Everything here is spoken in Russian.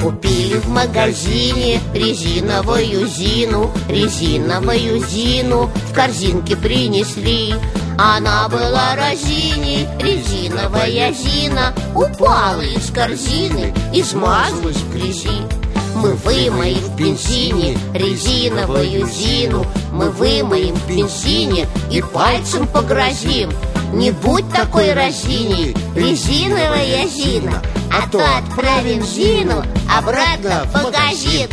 в магазине резиновую Зину Резиновую Зину в корзинке принесли. Она была разини, резиновая Зина Упала из корзины и смазалась в грязи. Мы вымоем в бензине резиновую Зину Мы вымоем в бензине и пальцем погрозим. Не будь такой разини, резиновая Зина А то отправим Зину обратно в магазин